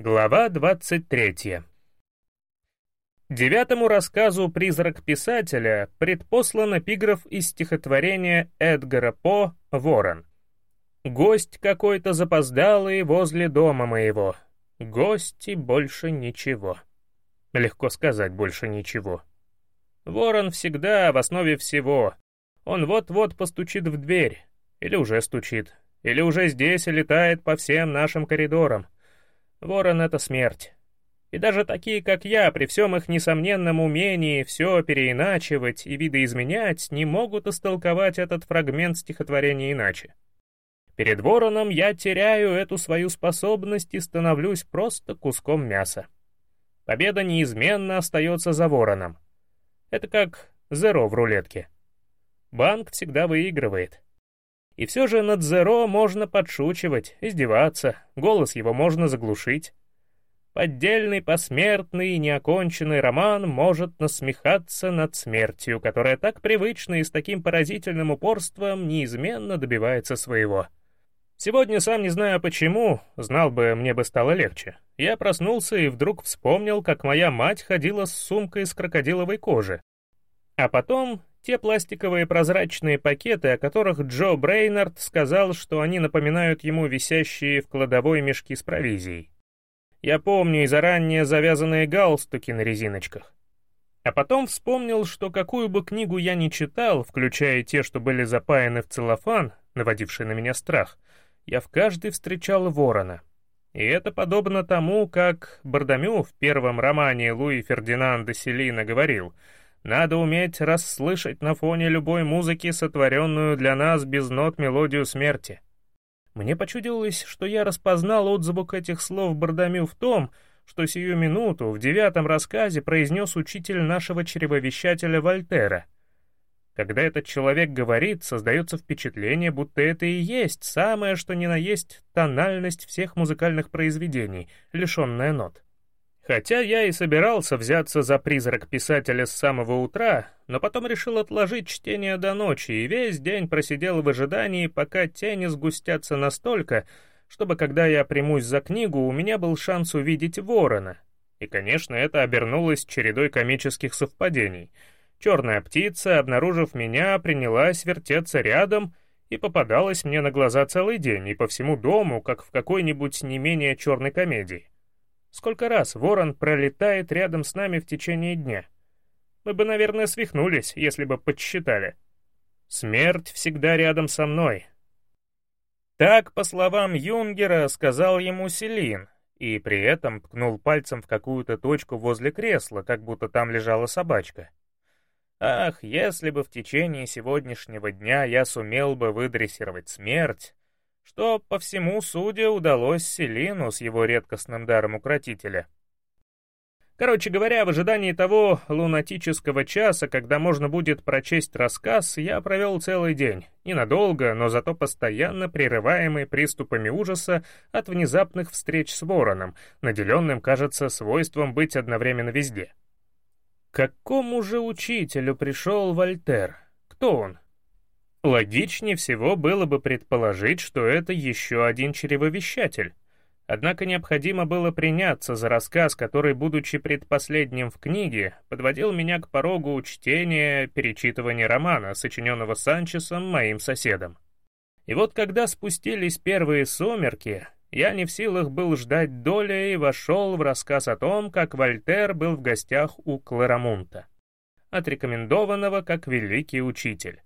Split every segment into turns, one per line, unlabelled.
Глава 23 Девятому рассказу «Призрак писателя» предпослан эпиграф из стихотворения Эдгара По «Ворон». «Гость какой-то запоздалый возле дома моего. Гости больше ничего». Легко сказать «больше ничего». Ворон всегда в основе всего. Он вот-вот постучит в дверь. Или уже стучит. Или уже здесь и летает по всем нашим коридорам. Ворон — это смерть. И даже такие, как я, при всем их несомненном умении все переиначивать и видоизменять, не могут истолковать этот фрагмент стихотворения иначе. Перед вороном я теряю эту свою способность и становлюсь просто куском мяса. Победа неизменно остается за вороном. Это как зеро в рулетке. Банк всегда выигрывает. И все же над Зеро можно подшучивать, издеваться, голос его можно заглушить. Поддельный, посмертный неоконченный роман может насмехаться над смертью, которая так привычно и с таким поразительным упорством неизменно добивается своего. Сегодня, сам не знаю почему, знал бы, мне бы стало легче. Я проснулся и вдруг вспомнил, как моя мать ходила с сумкой из крокодиловой кожи. А потом те пластиковые прозрачные пакеты, о которых Джо Брейнард сказал, что они напоминают ему висящие в кладовой мешки с провизией. Я помню и заранее завязанные галстуки на резиночках. А потом вспомнил, что какую бы книгу я ни читал, включая те, что были запаяны в целлофан, наводивший на меня страх, я в каждой встречал ворона. И это подобно тому, как Бардамю в первом романе Луи Фердинанда Селина говорил — надо уметь расслышать на фоне любой музыки сотворенную для нас без нот мелодию смерти. Мне почудилось, что я распознал отзвук этих слов Бардамю в том, что сию минуту в девятом рассказе произнес учитель нашего чревовещателя Вольтера. Когда этот человек говорит, создается впечатление, будто это и есть самое, что ни на есть тональность всех музыкальных произведений, лишенная нот. Хотя я и собирался взяться за призрак писателя с самого утра, но потом решил отложить чтение до ночи и весь день просидел в ожидании, пока тени сгустятся настолько, чтобы когда я примусь за книгу, у меня был шанс увидеть ворона. И, конечно, это обернулось чередой комических совпадений. Черная птица, обнаружив меня, принялась вертеться рядом и попадалась мне на глаза целый день и по всему дому, как в какой-нибудь не менее черной комедии. Сколько раз ворон пролетает рядом с нами в течение дня? Мы бы, наверное, свихнулись, если бы подсчитали. Смерть всегда рядом со мной. Так, по словам Юнгера, сказал ему Селин, и при этом ткнул пальцем в какую-то точку возле кресла, как будто там лежала собачка. Ах, если бы в течение сегодняшнего дня я сумел бы выдрессировать смерть, что, по всему судя, удалось Селину с его редкостным даром укротителя. Короче говоря, в ожидании того лунатического часа, когда можно будет прочесть рассказ, я провел целый день, ненадолго, но зато постоянно прерываемый приступами ужаса от внезапных встреч с вороном, наделенным, кажется, свойством быть одновременно везде. К какому же учителю пришел Вольтер? Кто он? Логичнее всего было бы предположить, что это еще один чревовещатель. Однако необходимо было приняться за рассказ, который, будучи предпоследним в книге, подводил меня к порогу чтения, перечитывания романа, сочиненного Санчесом, моим соседом. И вот когда спустились первые сумерки, я не в силах был ждать доли и вошел в рассказ о том, как Вольтер был в гостях у Кларамунта, отрекомендованного как великий учитель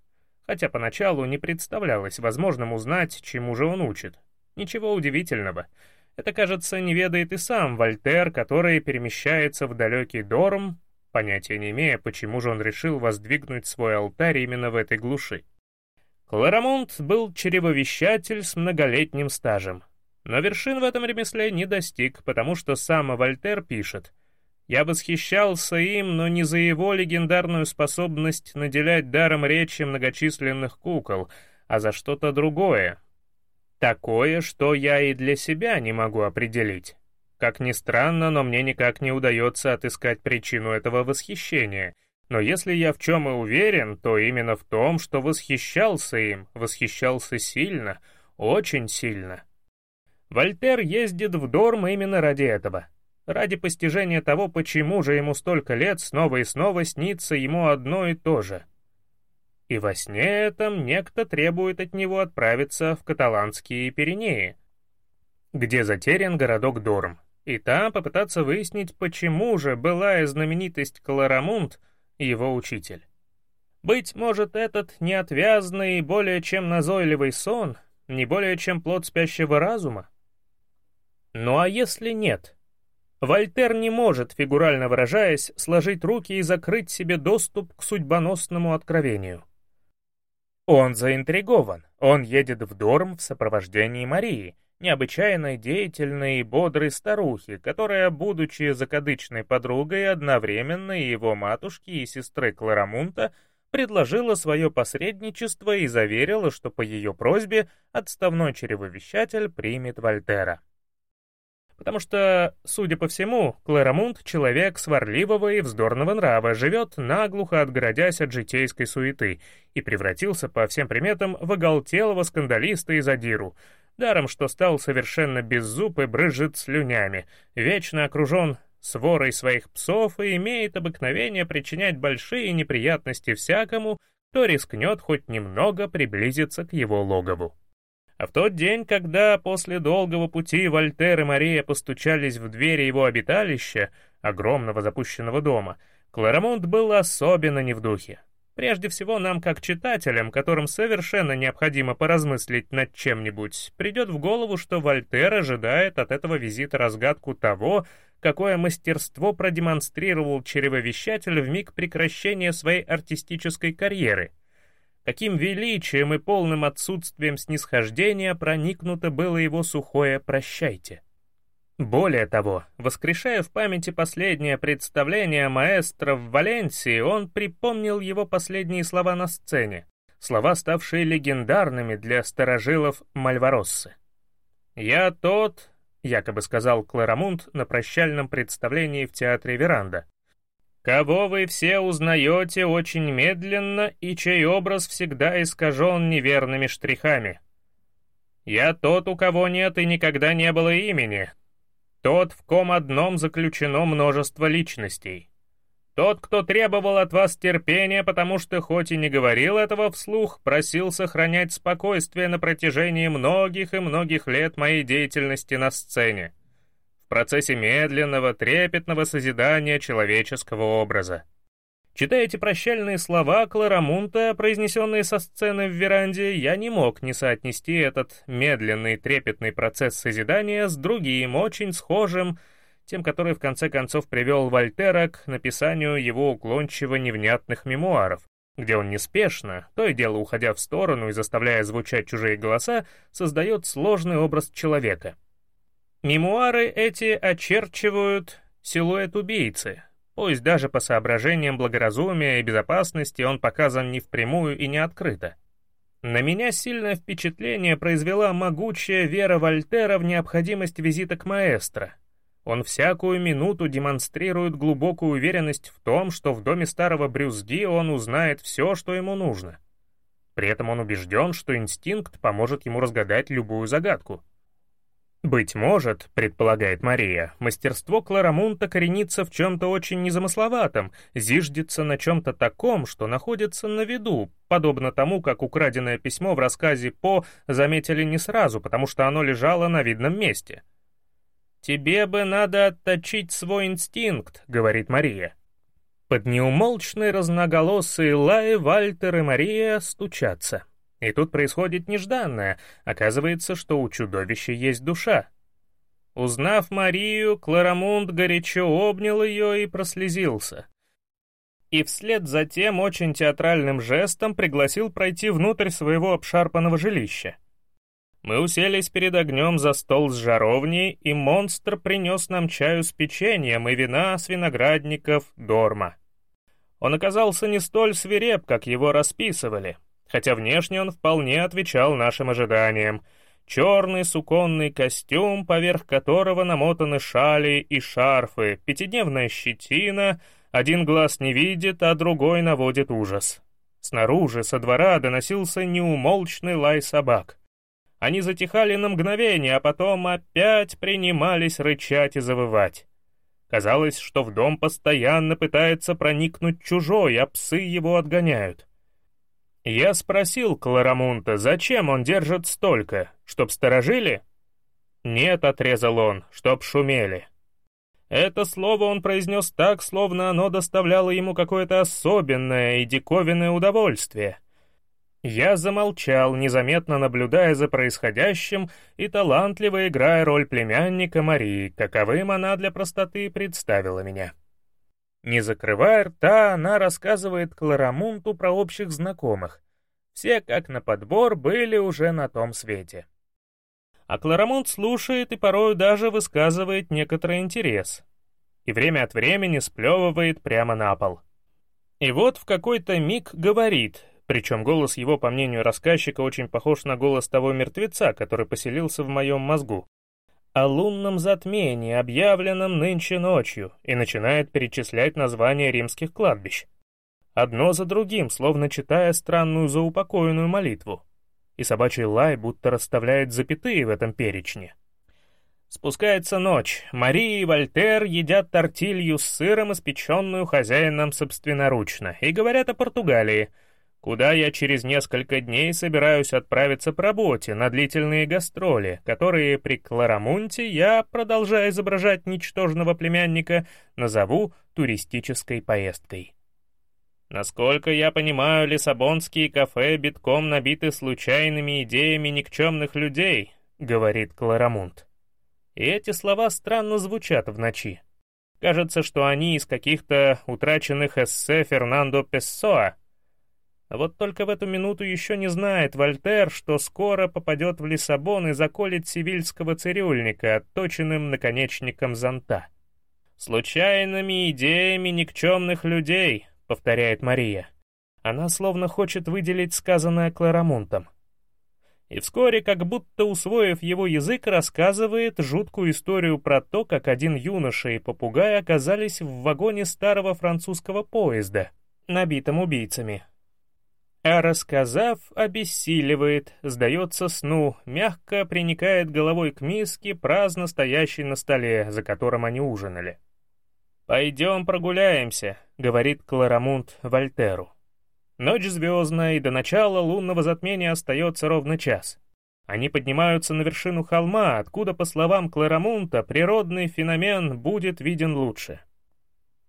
хотя поначалу не представлялось возможным узнать, чему же он учит. Ничего удивительного. Это, кажется, не ведает и сам Вольтер, который перемещается в далекий Дорм, понятия не имея, почему же он решил воздвигнуть свой алтарь именно в этой глуши. Кларамунд был чревовещатель с многолетним стажем. Но вершин в этом ремесле не достиг, потому что сам Вольтер пишет — я восхищался им, но не за его легендарную способность наделять даром речи многочисленных кукол, а за что-то другое. Такое, что я и для себя не могу определить. Как ни странно, но мне никак не удается отыскать причину этого восхищения, Но если я в чем и уверен, то именно в том, что восхищался им, восхищался сильно, очень сильно. Вольтер ездит в Дорм именно ради этого. Ради постижения того, почему же ему столько лет снова и снова снится ему одно и то же. И во сне этом некто требует от него отправиться в каталанские Пиренеи, где затерян городок Дорм, и там попытаться выяснить, почему же былая знаменитость Кларамунд — его учитель. Быть может, этот неотвязный и более чем назойливый сон не более чем плод спящего разума? Ну а если нет? Вольтер не может, фигурально выражаясь, сложить руки и закрыть себе доступ к судьбоносному откровению. Он заинтригован, он едет в Дорм в сопровождении Марии, необычайно деятельной и бодрой старухи, которая, будучи закадычной подругой одновременно его матушки и сестры Кларамунта, предложила свое посредничество и заверила, что по ее просьбе отставной черевовещатель примет Вольтера. Потому что, судя по всему, Кларамунд — человек сварливого и вздорного нрава, живет наглухо отгородясь от житейской суеты и превратился по всем приметам в оголтелого скандалиста и задиру — даром что стал совершенно беззуб и брызжет слюнями, вечно окружен сворой своих псов и имеет обыкновение причинять большие неприятности всякому, кто рискнет хоть немного приблизиться к его логову. А в тот день, когда после долгого пути Вольтер и Мария постучались в двери его обиталища, огромного запущенного дома, Кларамонт был особенно не в духе. Прежде всего, нам, как читателям, которым совершенно необходимо поразмыслить над чем-нибудь, придет в голову, что Вольтер ожидает от этого визита разгадку того, какое мастерство продемонстрировал черевовещатель в миг прекращения своей артистической карьеры, каким величием и полным отсутствием снисхождения проникнуто было его сухое «прощайте». Более того, воскрешая в памяти последнее представление маэстро в Валенсии, он припомнил его последние слова на сцене, слова, ставшие легендарными для старожилов Мальвароссы. «Я тот», — якобы сказал Кларамунд на прощальном представлении в театре Веранда, «кого вы все узнаете очень медленно и чей образ всегда искажен неверными штрихами. Я тот, у кого нет и никогда не было имени, тот, в ком одном заключено множество личностей. Тот, кто требовал от вас терпения, потому что хоть и не говорил этого вслух, просил сохранять спокойствие на протяжении многих и многих лет моей деятельности на сцене, процессе медленного, трепетного созидания человеческого образа. Читая эти прощальные слова Кларамунта, произнесенные со сцены в веранде, я не мог не соотнести этот медленный трепетный процесс созидания с другим, очень схожим, тем, который в конце концов привел Вольтера к написанию его уклончиво невнятных мемуаров, где он неспешно, то и дело уходя в сторону и заставляя звучать чужие голоса, создает сложный образ человека. Мемуары эти очерчивают силуэт убийцы, Пусть даже по соображениям благоразумия и безопасности он показан не впрямую и не открыто. На меня сильное впечатление произвела могучая вера Вольтера в необходимость визита к маэстро. Он всякую минуту демонстрирует глубокую уверенность в том, что в доме старого Брюзги он узнает все, что ему нужно. При этом он убежден, что инстинкт поможет ему разгадать любую загадку. Быть может, предполагает Мария, мастерство Кларамунта коренится в чем-то очень незамысловатом, зиждется на чем-то таком, что находится на виду, подобно тому, как украденное письмо в рассказе По заметили не сразу, потому что оно лежало на видном месте. «Тебе бы надо отточить свой инстинкт», — говорит Мария. Под неумолчный разноголосый лай Вальтер и Мария стучатся. И тут происходит нежданное. Оказывается, что у чудовища есть душа. Узнав Марию, Кларамунд горячо обнял ее и прослезился. И вслед за тем очень театральным жестом пригласил пройти внутрь своего обшарпанного жилища. Мы уселись перед огнем за стол с жаровней, и монстр принес нам чаю с печеньем и вина с виноградников Дорма. Он оказался не столь свиреп, как его расписывали, хотя внешне он вполне отвечал нашим ожиданиям. Черный суконный костюм, поверх которого намотаны шали и шарфы, пятидневная щетина, Один глаз не видит, а другой наводит ужас. Снаружи, со двора, доносился неумолчный лай собак. Они затихали на мгновение, а потом опять принимались рычать и завывать. Казалось, что в дом постоянно пытается проникнуть чужой, а псы его отгоняют. Я спросил Кларамунта, зачем он держит столько, чтоб сторожили? Нет, отрезал он, чтоб шумели. Это слово он произнес так, словно оно доставляло ему какое-то особенное и диковинное удовольствие. Я замолчал, незаметно наблюдая за происходящим и талантливо играя роль племянника Марии, каковым она для простоты представила меня. Не закрывая рта, она рассказывает Кларамунту про общих знакомых. Все, как на подбор, были уже на том свете. А Кларамунт слушает и порой даже высказывает некоторый интерес. И время от времени сплевывает прямо на пол. И вот в какой-то миг говорит, причем голос его, по мнению рассказчика, очень похож на голос того мертвеца, который поселился в моем мозгу. О лунном затмении, объявленном нынче ночью, и начинает перечислять названия римских кладбищ. Одно за другим, словно читая странную заупокоенную молитву. И собачий лай будто расставляет запятые в этом перечне. Спускается ночь. Мария и Вольтер едят тортилью с сыром, испеченную хозяином собственноручно, и говорят о Португалии — куда я через несколько дней собираюсь отправиться по работе на длительные гастроли, которые при Кларамунте я, продолжая изображать ничтожного племянника, назову туристической поездкой. Насколько я понимаю, лиссабонские кафе битком набиты случайными идеями никчемных людей, говорит Кларамунт. И эти слова странно звучат в ночи. Кажется, что они из каких-то утраченных эссе Фернандо Пессоа, вот только в эту минуту еще не знает Вольтер, что скоро попадет в Лиссабон и заколет сивильского цирюльника отточенным наконечником зонта. «Случайными идеями никчемных людей», — повторяет Мария. Она словно хочет выделить сказанное Кларамунтом. И вскоре, как будто усвоив его язык, рассказывает жуткую историю про то, как один юноша и попугай оказались в вагоне старого французского поезда, набитом убийцами, а рассказав, обессиливает, сдается сну, мягко приникает головой к миске, праздно стоящей на столе, за которым они ужинали. «Пойдем прогуляемся», — говорит Кларамунд Вольтеру. Ночь звездная, и до начала лунного затмения остается ровно час. Они поднимаются на вершину холма, откуда, по словам Кларамунта, природный феномен будет виден лучше.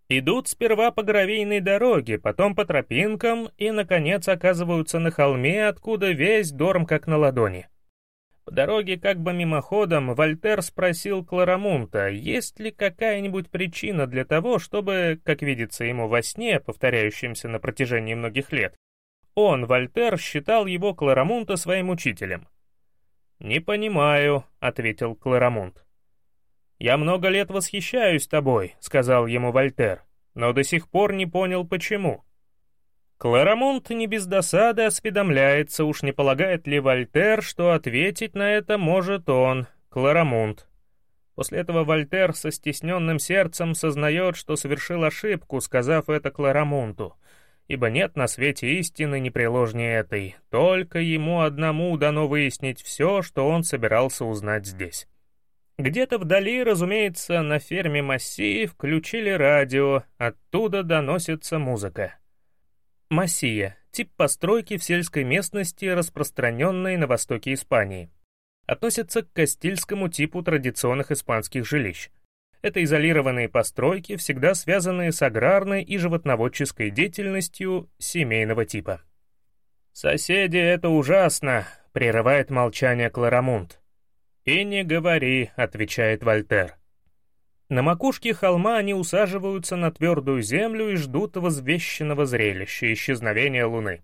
Идут сперва по гравийной дороге, потом по тропинкам и, наконец, оказываются на холме, откуда весь дорм как на ладони. По дороге как бы мимоходом Вольтер спросил Кларамунта, есть ли какая-нибудь причина для того, чтобы, как видится ему во сне, повторяющемся на протяжении многих лет, он, Вольтер, считал его Кларамунта своим учителем. «Не понимаю», — ответил Кларамунт. «Я много лет восхищаюсь тобой», — сказал ему Вольтер, но до сих пор не понял, почему. Кларамонт не без досады осведомляется, уж не полагает ли Вольтер, что ответить на это может он, Кларамонт. После этого Вольтер со стесненным сердцем сознает, что совершил ошибку, сказав это Кларамонту, ибо нет на свете истины непреложнее этой, только ему одному дано выяснить все, что он собирался узнать здесь. Где-то вдали, разумеется, на ферме Массии включили радио, оттуда доносится музыка. Массия — тип постройки в сельской местности, распространенной на востоке Испании. Относится к кастильскому типу традиционных испанских жилищ. Это изолированные постройки, всегда связанные с аграрной и животноводческой деятельностью семейного типа. «Соседи, это ужасно!» — прерывает молчание Кларамунд. «И не говори», — отвечает Вольтер. На макушке холма они усаживаются на твердую землю и ждут возвещенного зрелища — исчезновения Луны.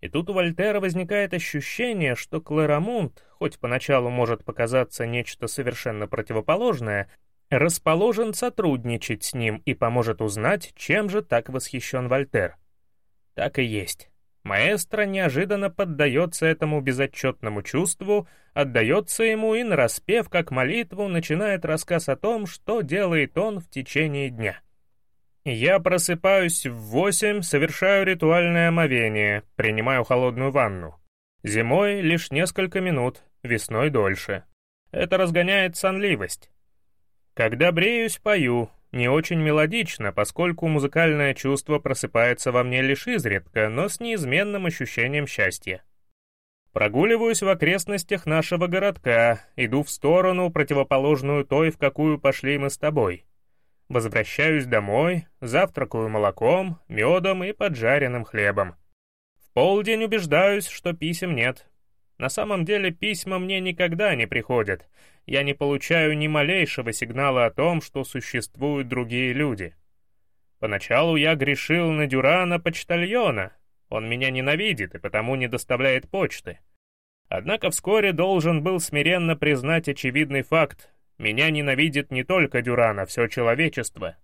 И тут у Вольтера возникает ощущение, что Кларамунд, хоть поначалу может показаться нечто совершенно противоположное, расположен сотрудничать с ним и поможет узнать, чем же так восхищен Вольтер. Так и есть. Маэстро неожиданно поддается этому безотчетному чувству, отдается ему и, нараспев как молитву, начинает рассказ о том, что делает он в течение дня. Я просыпаюсь в восемь, совершаю ритуальное омовение, принимаю холодную ванну. Зимой лишь несколько минут, весной дольше. Это разгоняет сонливость. Когда бреюсь, пою, не очень мелодично, поскольку музыкальное чувство просыпается во мне лишь изредка, но с неизменным ощущением счастья. Прогуливаюсь в окрестностях нашего городка, иду в сторону, противоположную той, в какую пошли мы с тобой. Возвращаюсь домой, завтракаю молоком, медом и поджаренным хлебом. В полдень убеждаюсь, что писем нет. На самом деле письма мне никогда не приходят. Я не получаю ни малейшего сигнала о том, что существуют другие люди. Поначалу я грешил на Дюрана-почтальона. Он меня ненавидит и потому не доставляет почты. Однако вскоре должен был смиренно признать очевидный факт. Меня ненавидит не только Дюран, а все человечество.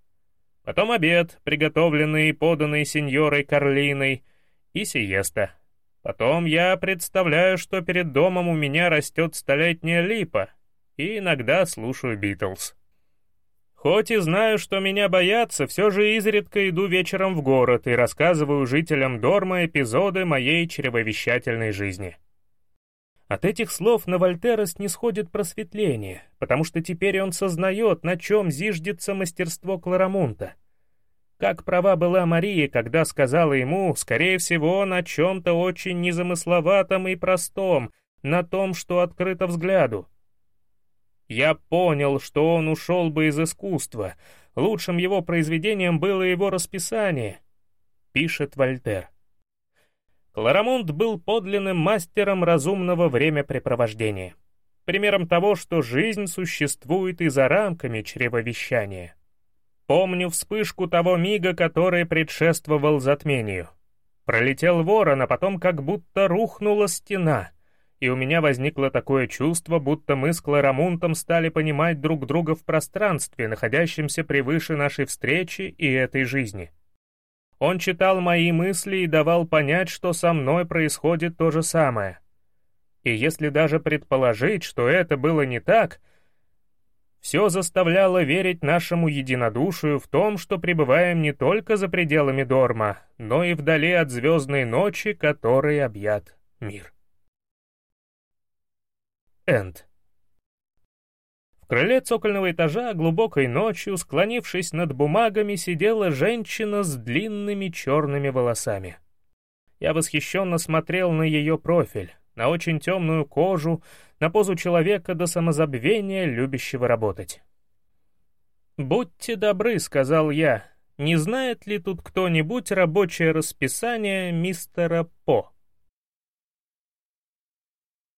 Потом обед, приготовленный и поданный сеньорой Карлиной, и сиеста. Потом я представляю, что перед домом у меня растет столетняя липа, и иногда слушаю Битлз. Хоть и знаю, что меня боятся, все же изредка иду вечером в город и рассказываю жителям Дорма эпизоды моей чревовещательной жизни. От этих слов на Вольтера снисходит просветление, потому что теперь он сознает, на чем зиждется мастерство Кларамунта. Как права была Мария, когда сказала ему, скорее всего, на чем-то очень незамысловатом и простом, на том, что открыто взгляду. Я понял, что он ушел бы из искусства. Лучшим его произведением было его расписание, пишет Вольтер. Кларамунд был подлинным мастером разумного времяпрепровождения, примером того, что жизнь существует и за рамками чревовещания. Помню вспышку того мига, который предшествовал затмению. Пролетел ворон, а потом как будто рухнула стена, и у меня возникло такое чувство, будто мы с Кларамунтом стали понимать друг друга в пространстве, находящемся превыше нашей встречи и этой жизни. Он читал мои мысли и давал понять, что со мной происходит то же самое. И если даже предположить, что это было не так, все заставляло верить нашему единодушию в том, что пребываем не только за пределами Дорма, но и вдали от звездной ночи, которой объят мир. Энд. В крыле цокольного этажа глубокой ночью, склонившись над бумагами, сидела женщина с длинными черными волосами. Я восхищенно смотрел на ее профиль, на очень темную кожу, на позу человека до самозабвения, любящего работать. «Будьте добры», — сказал я, — «не знает ли тут кто-нибудь рабочее расписание мистера По?»